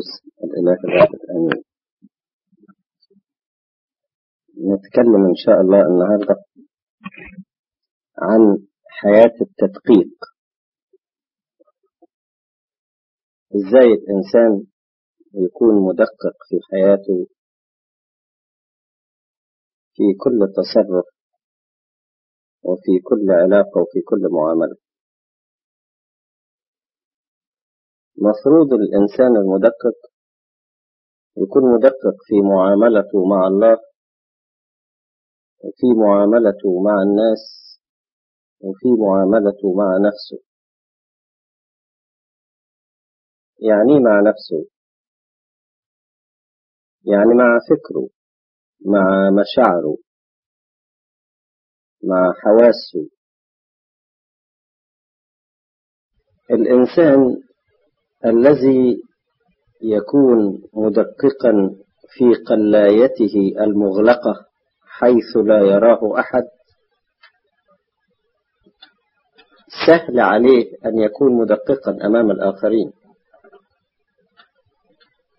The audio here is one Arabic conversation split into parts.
القدس الإله الواحد آمين. نتكلم إن شاء الله النهاردة عن حياة التدقيق. إزاي الإنسان يكون مدقق في حياته في كل تصرف وفي كل علاقة وفي كل معاملة. مفروض الإنسان المدقق يكون مدقق في معاملته مع الله وفي معاملته مع الناس وفي معاملته مع نفسه. يعني مع نفسه. يعني مع فكره مع مشاعره مع حواسه. الإنسان الذي يكون مدققا في قلايته المغلقة حيث لا يراه أحد سهل عليه أن يكون مدققا أمام الآخرين.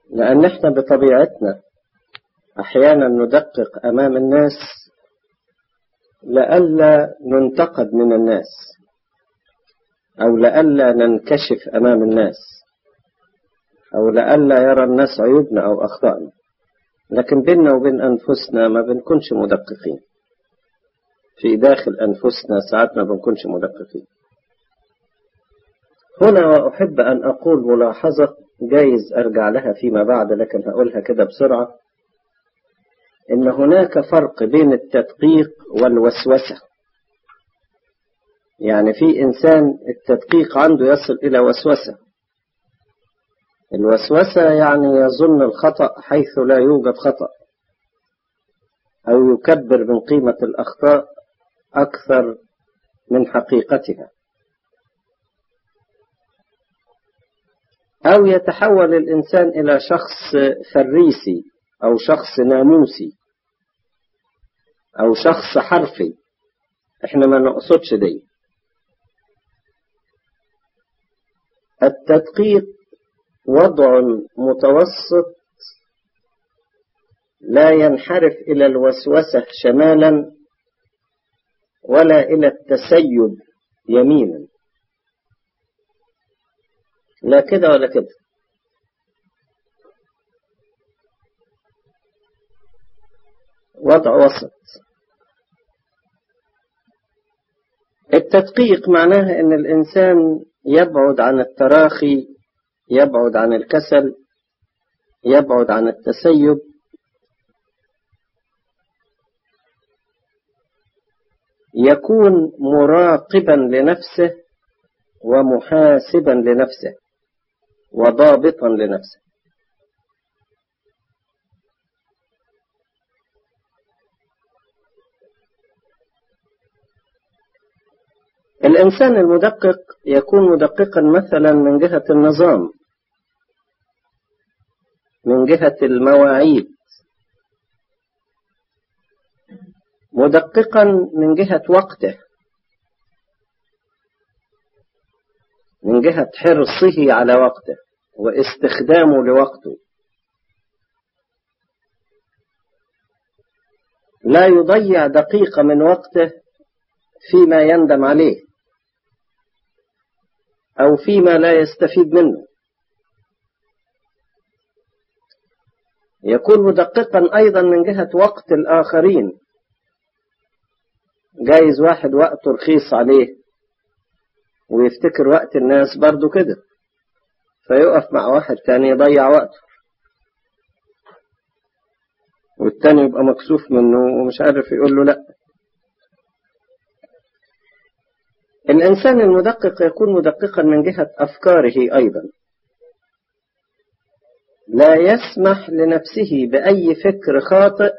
لأن إحنا بطبيعتنا أحيانا ندقق أمام الناس لئلا ننتقد من الناس أو لئلا ننكشف أمام الناس. أو لئلا يرى الناس عيوبنا أو أخطائنا. لكن بيننا وبين أنفسنا ما بنكونش مدققين. في داخل أنفسنا ساعات ما بنكونش مدققين. هنا وأحب أن أقول ملاحظة جايز أرجع لها فيما بعد لكن هقولها كده بسرعة. إن هناك فرق بين التدقيق والوسوسة. يعني في إنسان التدقيق عنده يصل إلى وسوسة. الوسوسة يعني يظن الخطأ حيث لا يوجد خطأ أو يكبر من قيمة الأخطاء أكثر من حقيقتها. أو يتحول الإنسان إلى شخص فريسي أو شخص ناموسي أو شخص حرفي. إحنا ما نقصدش دي. التدقيق وضع متوسط لا ينحرف إلى الوسوسة شمالا ولا إلى التسيب يمينا. لا كده ولا كده. وضع وسط. التدقيق معناها إن الإنسان يبعد عن التراخي يبعد عن الكسل يبعد عن التسيب. يكون مراقبا لنفسه ومحاسبا لنفسه وضابطا لنفسه. الإنسان المدقق يكون مدققا مثلا من جهة النظام. من جهة المواعيد. مدققا من جهة وقته. من جهة حرصه على وقته واستخدامه لوقته. لا يضيع دقيقة من وقته فيما يندم عليه أو فيما لا يستفيد منه. يكون مدققا أيضا من جهة وقت الآخرين. جايز واحد وقته رخيص عليه ويفتكر وقت الناس برضو كده فيقف مع واحد تاني يضيع وقته والتاني يبقى مكسوف منه ومش عارف يقول له لأ. الإنسان المدقق يكون مدققا من جهة أفكاره أيضا. لا يسمح لنفسه بأي فكر خاطئ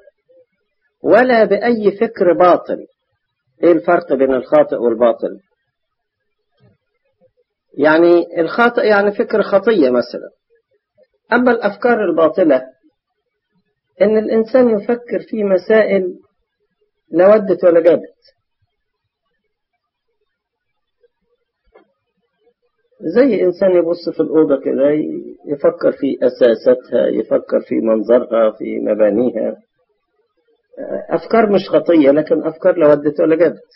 ولا بأي فكر باطل. إيه الفرق بين الخاطئ والباطل؟ يعني الخاطئ يعني فكر خطية مثلا. أما الأفكار الباطلة إن الإنسان يفكر في مسائل لا ودت ولا جابت زي إنسان يبص في الأوضة كده يفكر في أساساتها يفكر في منظرها في مبانيها. أفكار مش خطية لكن أفكار لا ودت ولا جابت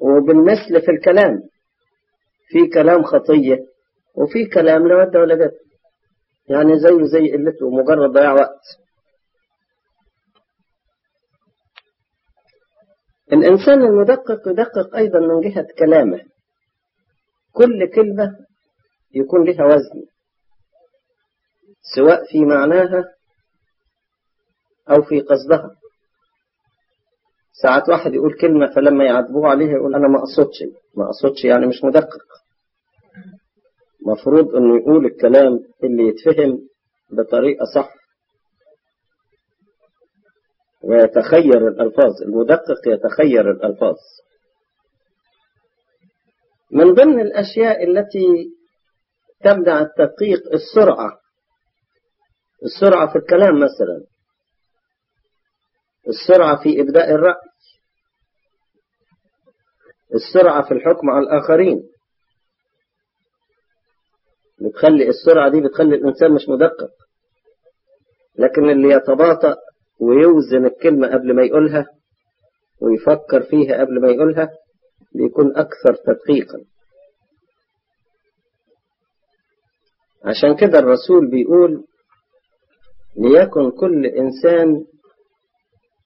وبالمثل في الكلام في كلام خطية وفي كلام لا ود ولا جابت يعني زيه زي قلته مجرد ضياع وقت. الإنسان المدقق يدقق أيضا من جهة كلامه. كل كلمة يكون لها وزن سواء في معناها أو في قصدها. ساعات واحد يقول كلمة فلما يعاتبوه عليها يقول أنا ما أقصدش ما أقصدش يعني مش مدقق. مفروض أنه يقول الكلام اللي يتفهم بطريقة صح. ويتخير الألفاظ المدقق يتخير الألفاظ. من ضمن الأشياء التي تمنع التدقيق السرعة السرعة في الكلام مثلا السرعة في إبداء الرأي السرعة في الحكم على الآخرين. بتخلي السرعة دي بتخلي الإنسان مش مدقق. لكن اللي يتباطأ ويوزن الكلمة قبل ما يقولها ويفكر فيها قبل ما يقولها بيكون أكثر تدقيقا. عشان كده الرسول بيقول ليكن كل إنسان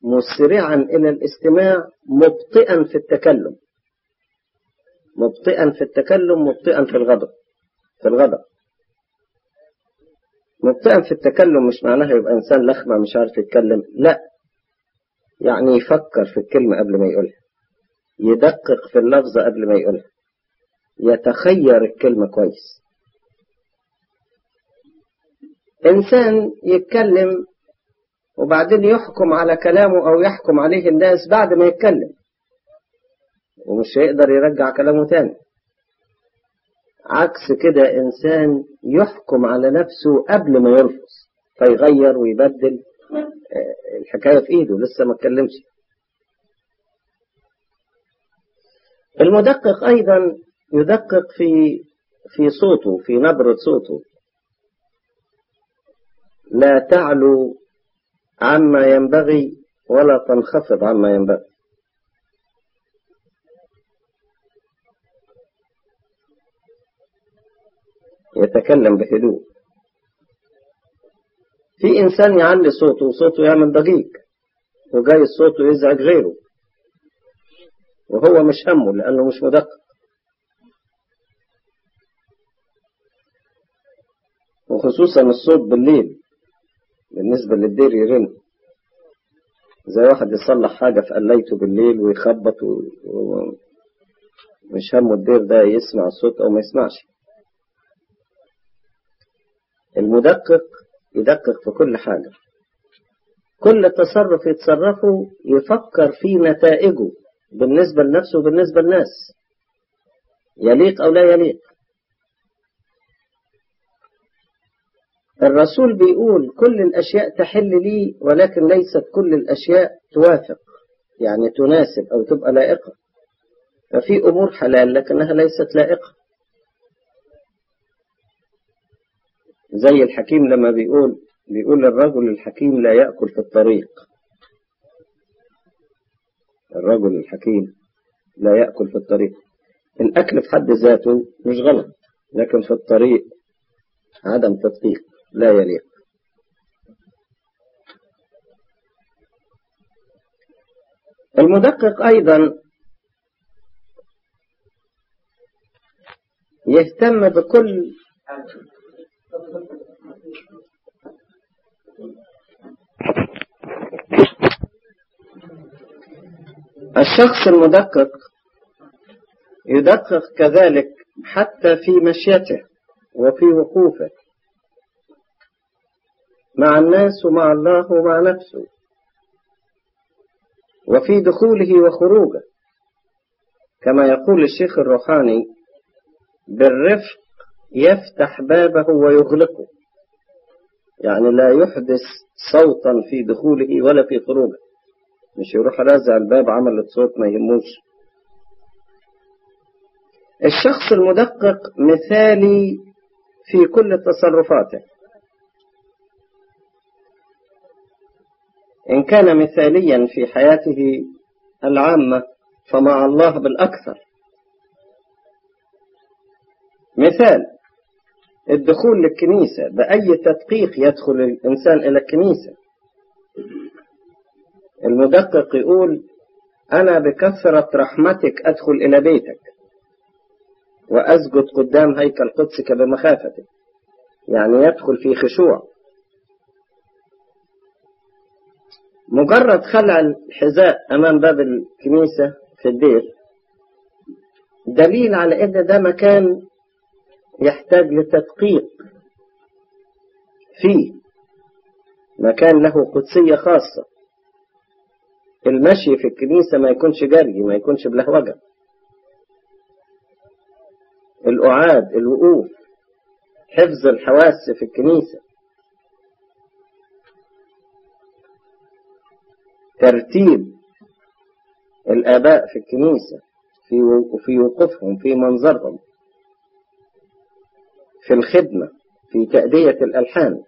مسرعا إلى الاستماع مبطئا في التكلم. مبطئا في التكلم مبطئا في الغضب في الغضب. مبطئا في التكلم مش معناها يبقى إنسان لخمة مش عارف يتكلم لا. يعني يفكر في الكلمة قبل ما يقولها. يدقق في اللفظة قبل ما يقولها. يتخير الكلمة كويس. إنسان يتكلم وبعدين يحكم على كلامه أو يحكم عليه الناس بعد ما يتكلم. ومش هيقدر يرجع كلامه تاني. عكس كده إنسان يحكم على نفسه قبل ما يرفض فيغير ويبدل الحكاية في إيده لسه ما اتكلمش. المدقق أيضا يدقق في في صوته في نبرة صوته. لا تعلو عما ينبغي ولا تنخفض عما ينبغي. يتكلم بهدوء. في إنسان يعلي صوته وصوته يعمل ضجيج وجاي صوته يزعج غيره وهو مش همه لأنه مش مدقق. وخصوصا الصوت بالليل بالنسبة للدير يرن. زي واحد يصلح حاجة في قليته بالليل ويخبط ومش همه الدير ده يسمع الصوت أو ما يسمعش. المدقق يدقق في كل حاجة. كل تصرف يتصرفه يفكر في نتائجه بالنسبة لنفسه وبالنسبة للناس. يليق أو لا يليق. الرسول بيقول كل الأشياء تحل لي ولكن ليست كل الأشياء توافق. يعني تناسب أو تبقى لائقة. ففي أمور حلال لكنها ليست لائقة. زي الحكيم لما بيقول بيقول الرجل الحكيم لا يأكل في الطريق. الرجل الحكيم لا يأكل في الطريق. الأكل في حد ذاته مش غلط لكن في الطريق عدم تدقيق لا يليق. المدقق أيضا يهتم بكل الشخص المدقق يدقق كذلك حتى في مشيته وفي وقوفه. مع الناس ومع الله ومع نفسه. وفي دخوله وخروجه. كما يقول الشيخ الروحاني بالرفق يفتح بابه ويغلقه. يعني لا يحدث صوتا في دخوله ولا في خروجه. مش يروح رازع الباب عملت صوت ما يهموش. الشخص المدقق مثالي في كل تصرفاته. إن كان مثاليا في حياته العامة فمع الله بالأكثر. مثال. الدخول للكنيسة بأي تدقيق يدخل الإنسان إلى الكنيسة؟ المدقق يقول أنا بكثرة رحمتك أدخل إلى بيتك وأسجد قدام هيكل قدسك بمخافتك. يعني يدخل في خشوع. مجرد خلع الحذاء أمام باب الكنيسة في الدير دليل على إن ده مكان يحتاج لتدقيق فيه مكان له قدسية خاصة. المشي في الكنيسة ما يكونش جري ما يكونش بلهوجة. الأعاد الوقوف حفظ الحواس في الكنيسة. ترتيب الآباء في الكنيسة في وقوفهم في منظرهم. في الخدمة في تأدية الألحان.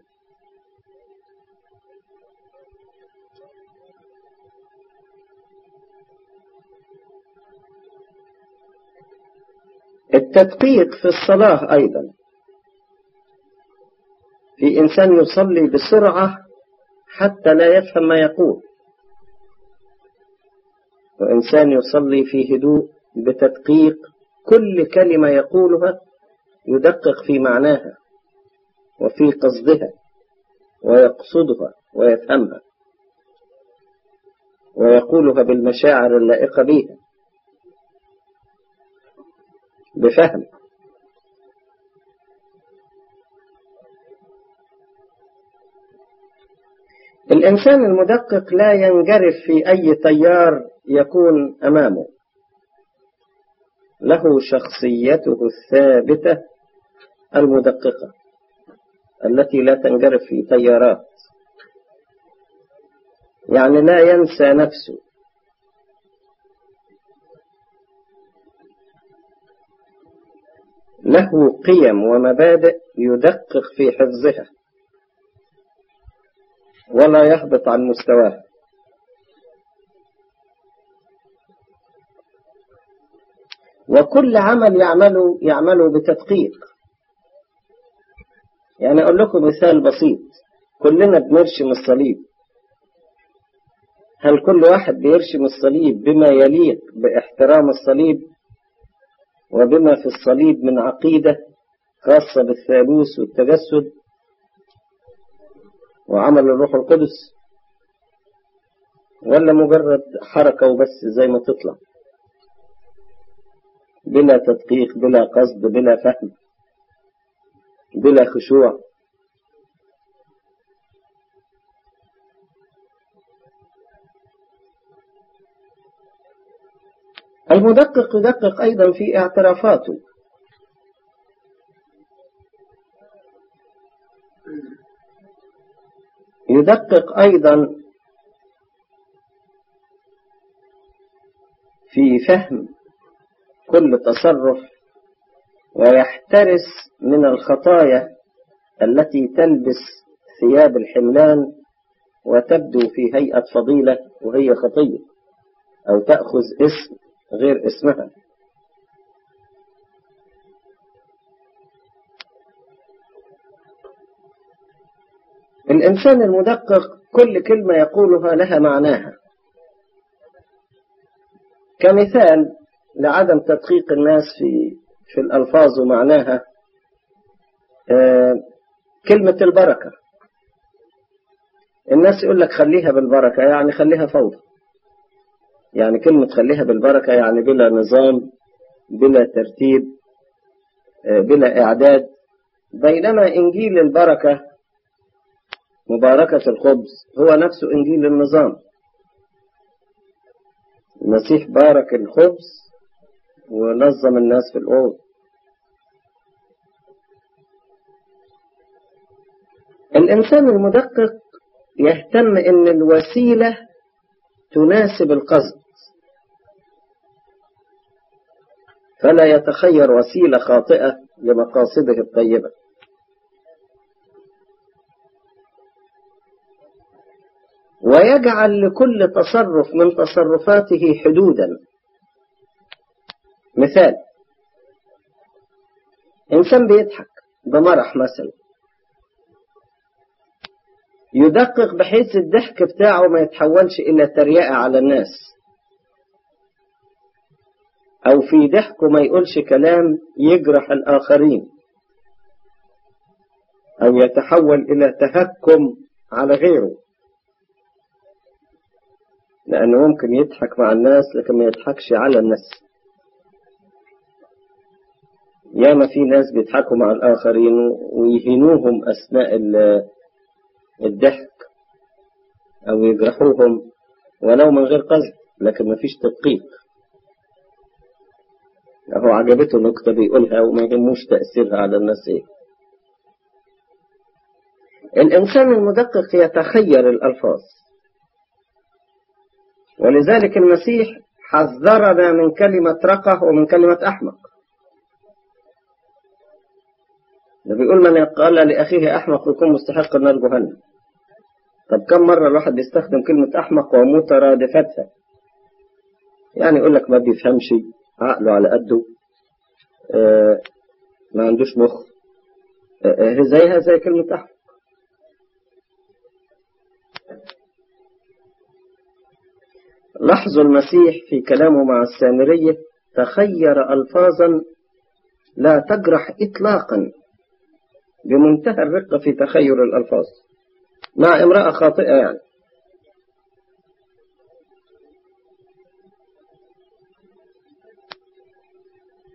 التدقيق في الصلاة أيضا. في إنسان يصلي بسرعة حتى لا يفهم ما يقول. وإنسان يصلي في هدوء بتدقيق كل كلمة يقولها يدقق في معناها وفي قصدها ويقصدها ويفهمها ويقولها بالمشاعر اللائقة بها بفهم. الإنسان المدقق لا ينجرف في أي تيار يكون أمامه. له شخصيته الثابتة المدققة التي لا تنجرف في تيارات يعني لا ينسى نفسه. له قيم ومبادئ يدقق في حفظها ولا يهبط عن مستواها وكل عمل يعمله يعمله بتدقيق. يعني أقول لكم مثال بسيط. كلنا بنرشم الصليب. هل كل واحد بيرشم الصليب بما يليق باحترام الصليب وبما في الصليب من عقيدة خاصة بالثالوث والتجسد وعمل الروح القدس؟ ولا مجرد حركة وبس زي ما تطلع؟ بلا تدقيق بلا قصد بلا فهم. بلا خشوع المدقق يدقق أيضا في اعترافاته. يدقق أيضا في فهم كل تصرف ويحترس من الخطايا التي تلبس ثياب الحملان وتبدو في هيئة فضيلة وهي خطية أو تأخذ اسم غير اسمها. الإنسان المدقق كل كلمة يقولها لها معناها. كمثال لعدم تدقيق الناس في في الألفاظ ومعناها آه كلمة البركة. الناس يقول لك خليها بالبركة يعني خليها فوضى. يعني كلمة خليها بالبركة يعني بلا نظام بلا ترتيب آه بلا إعداد. بينما إنجيل البركة مباركة الخبز هو نفسه إنجيل النظام. المسيح بارك الخبز ونظم الناس في الأوض. الإنسان المدقق يهتم إن الوسيلة تناسب القصد. فلا يتخير وسيلة خاطئة لمقاصده الطيبة. ويجعل لكل تصرف من تصرفاته حدودا. مثال. إنسان بيضحك بمرح مثلا. يدقق بحيث الضحك بتاعه ما يتحولش إلى تريقة على الناس. أو في ضحكه ما يقولش كلام يجرح الآخرين. أو يتحول إلى تهكم على غيره. لأنه ممكن يضحك مع الناس لكن ما يضحكش على الناس. ياما في ناس بيضحكوا مع الآخرين ويهينوهم أثناء الضحك أو يجرحوهم ولو من غير قصد لكن ما فيش تدقيق. هو عجبته نكتة بيقولها وما يهموش تأثيرها على الناس إيه. الإنسان المدقق يتخير الألفاظ. ولذلك المسيح حذرنا من كلمة رقة ومن كلمة أحمق. بيقول من قال لأخيه أحمق يكون مستحق النار جهنم طب كم مرة الواحد يستخدم كلمة أحمق ومترادفتها يعني يقول لك ما بيفهمش عقله على قده آه ما عندوش مخ آه زيها زي كلمة أحمق. لاحظوا المسيح في كلامه مع السامرية تخير ألفاظا لا تجرح إطلاقا. بمنتهى الرقة في تخير الألفاظ. مع امرأة خاطئة يعني.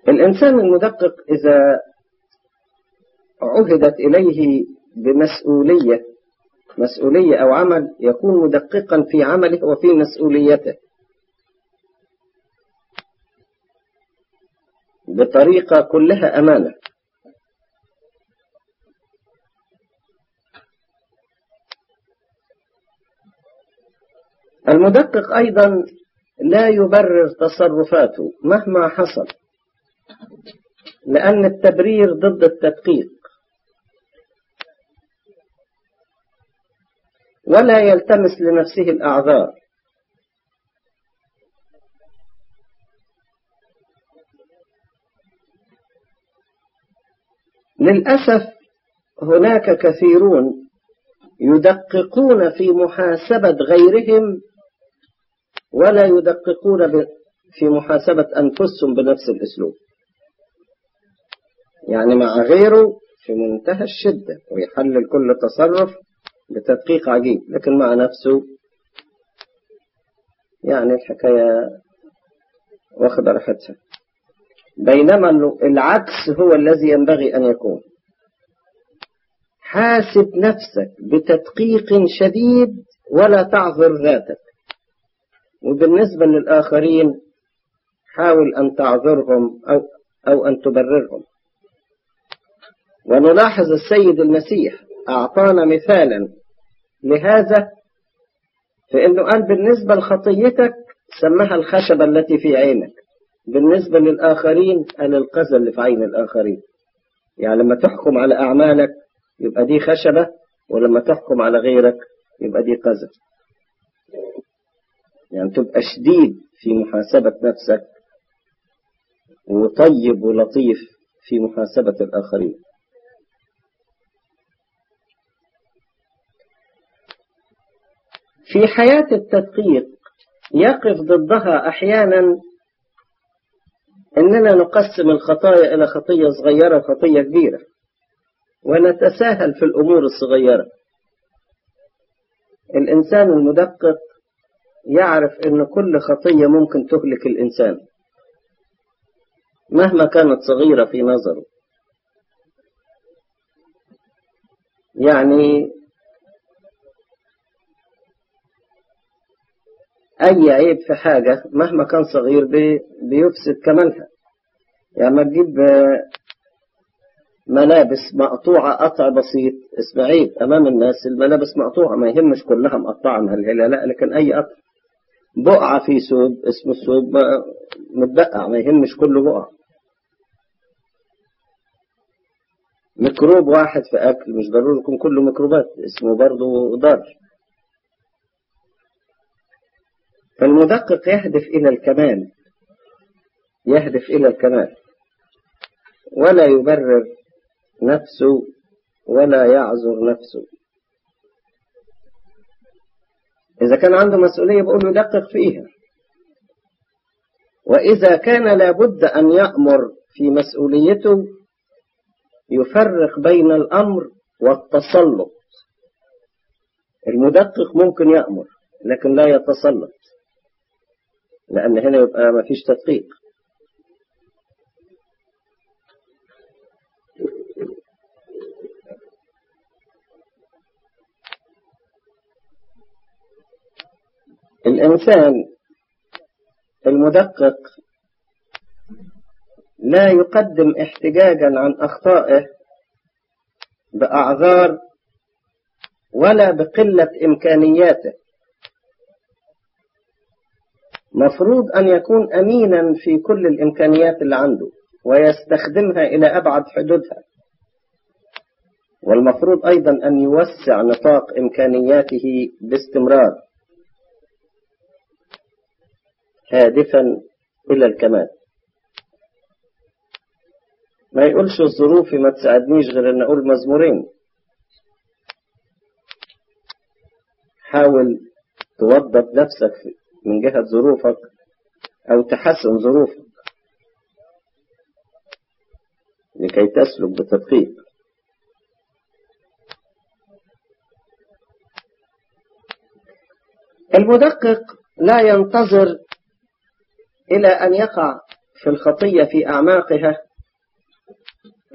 الإنسان المدقق إذا عهدت إليه بمسؤولية مسؤولية أو عمل يكون مدققا في عمله وفي مسؤوليته. بطريقة كلها أمانة. المدقق أيضا لا يبرر تصرفاته مهما حصل لأن التبرير ضد التدقيق. ولا يلتمس لنفسه الأعذار. للأسف هناك كثيرون يدققون في محاسبة غيرهم ولا يدققون في محاسبة أنفسهم بنفس الأسلوب. يعني مع غيره في منتهى الشدة ويحلل كل تصرف بتدقيق عجيب لكن مع نفسه يعني الحكاية واخد راحتها. بينما العكس هو الذي ينبغي أن يكون. حاسب نفسك بتدقيق شديد ولا تعذر ذاتك. وبالنسبة للآخرين حاول أن تعذرهم أو, أو أن تبررهم. ونلاحظ السيد المسيح أعطانا مثالا لهذا فإنه قال بالنسبة لخطيتك سمها الخشبة التي في عينك. بالنسبة للآخرين قال القذى اللي في عين الآخرين. يعني لما تحكم على أعمالك يبقى دي خشبة ولما تحكم على غيرك يبقى دي قذى يعني تبقى شديد في محاسبة نفسك وطيب ولطيف في محاسبة الآخرين. في حياة التدقيق يقف ضدها أحيانا إننا نقسم الخطايا إلى خطية صغيرة وخطية كبيرة ونتساهل في الأمور الصغيرة. الإنسان المدقق يعرف أن كل خطية ممكن تهلك الإنسان مهما كانت صغيرة في نظره. يعني أي عيب في حاجة مهما كان صغير بيفسد كمالها. يعني ما تجيب ملابس مقطوعة قطع بسيط اسم عيب أمام الناس الملابس مقطوعة ما يهمش كلها مقطعة مهلهلة لا لكن أي قطع. بقعة في ثوب اسمه الثوب متبقع ما يهمش كله بقعة ميكروب واحد في أكل مش ضروري يكون كله ميكروبات اسمه برضه ضر فالمدقق يهدف إلى الكمال يهدف إلى الكمال. ولا يبرر نفسه ولا يعذر نفسه. إذا كان عنده مسؤولية بقول له دقق فيها. وإذا كان لابد أن يأمر في مسؤوليته يفرق بين الأمر والتسلط. المدقق ممكن يأمر لكن لا يتسلط لأن هنا يبقى ما فيش تدقيق. الإنسان المدقق لا يقدم احتجاجا عن أخطائه بأعذار ولا بقلة إمكانياته. مفروض أن يكون أمينا في كل الإمكانيات اللي عنده ويستخدمها إلى أبعد حدودها. والمفروض أيضا أن يوسع نطاق إمكانياته باستمرار. هادفا إلى الكمال. ما يقولش الظروف ما تساعدنيش غير أن أقول مزمورين. حاول توضب نفسك من جهة ظروفك أو تحسن ظروفك لكي تسلك بتدقيق. المدقق لا ينتظر إلى أن يقع في الخطية في أعماقها.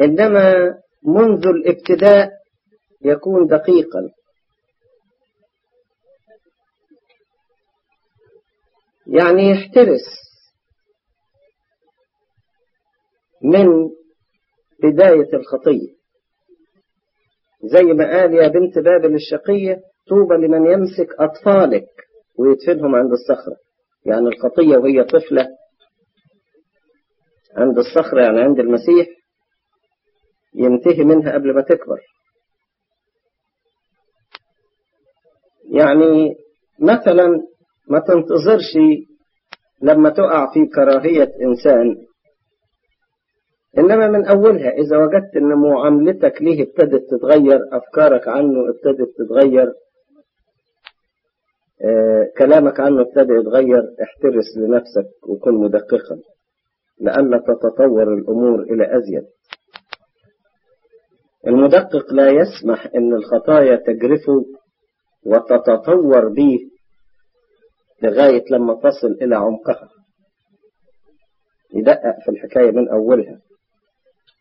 إنما منذ الابتداء يكون دقيقا. يعني يحترس من بداية الخطية. زي ما قال يا بنت بابل الشقية طوبى لمن يمسك أطفالك ويدفنهم عند الصخرة. يعني الخطية وهي طفلة عند الصخرة يعني عند المسيح ينتهي منها قبل ما تكبر. يعني مثلا ما تنتظرش لما تقع في كراهية إنسان إنما من أولها إذا وجدت أن معاملتك ليه ابتدت تتغير أفكارك عنه ابتدت تتغير كلامك عنه ابتدى يتغير احترس لنفسك وكن مدققا لئلا تتطور الأمور إلى أزيد. المدقق لا يسمح أن الخطايا تجرفه وتتطور به لغاية لما تصل إلى عمقها. يدقق في الحكاية من أولها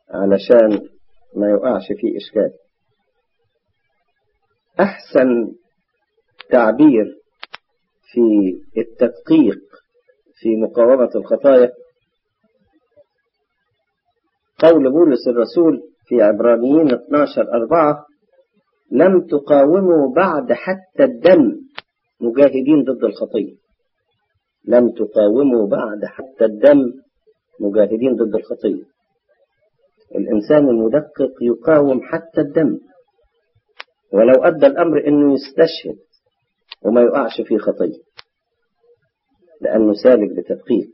علشان ما يقعش فيه إشكال. أحسن تعبير في التدقيق في مقاومة الخطايا. قول بولس الرسول في عبرانيين 12 أربعة لم تقاوموا بعد حتى الدم مجاهدين ضد الخطية. لم تقاوموا بعد حتى الدم مجاهدين ضد الخطية. الإنسان المدقق يقاوم حتى الدم. ولو أدى الأمر أنه يستشهد. وما يقعش في خطية لأنه سالك بتدقيق.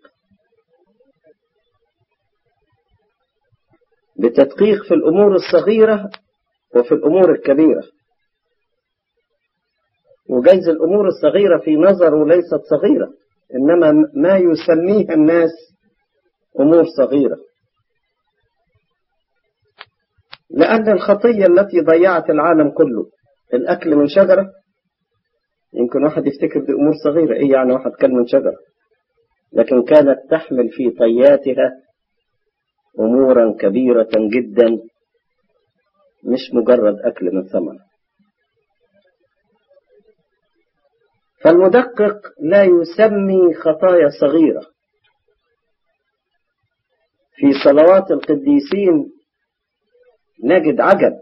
بتدقيق في الأمور الصغيرة وفي الأمور الكبيرة. وجايز الأمور الصغيرة في نظره ليست صغيرة إنما ما يسميها الناس أمور صغيرة. لأن الخطية التي ضيعت العالم كله الأكل من شجرة يمكن واحد يفتكر دي أمور صغيرة. إيه يعني واحد كل من شجرة لكن كانت تحمل في طياتها أمورا كبيرة جدا مش مجرد أكل من ثمر فالمدقق لا يسمي خطايا صغيرة. في صلوات القديسين نجد عجب.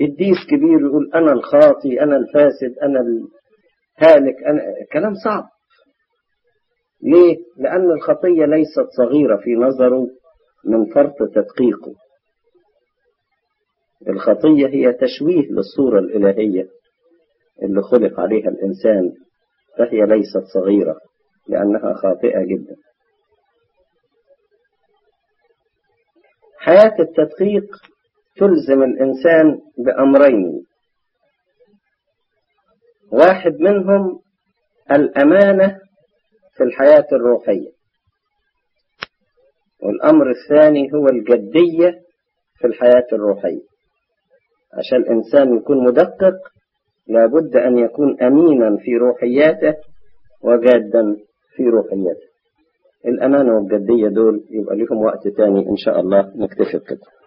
الديس كبير يقول أنا الخاطي أنا الفاسد أنا الهالك أنا كلام صعب. ليه؟ لأن الخطية ليست صغيرة في نظره من فرط تدقيقه. الخطية هي تشويه للصورة الإلهية اللي خلق عليها الإنسان فهي ليست صغيرة لأنها خاطئة جدا. حياة التدقيق تلزم الإنسان بأمرين. واحد منهم الأمانة في الحياة الروحية. والأمر الثاني هو الجدية في الحياة الروحية. عشان الإنسان يكون مدقق لابد أن يكون أمينا في روحياته وجادا في روحياته. الأمانة والجدية دول يبقى لهم وقت تاني إن شاء الله نكتشف كده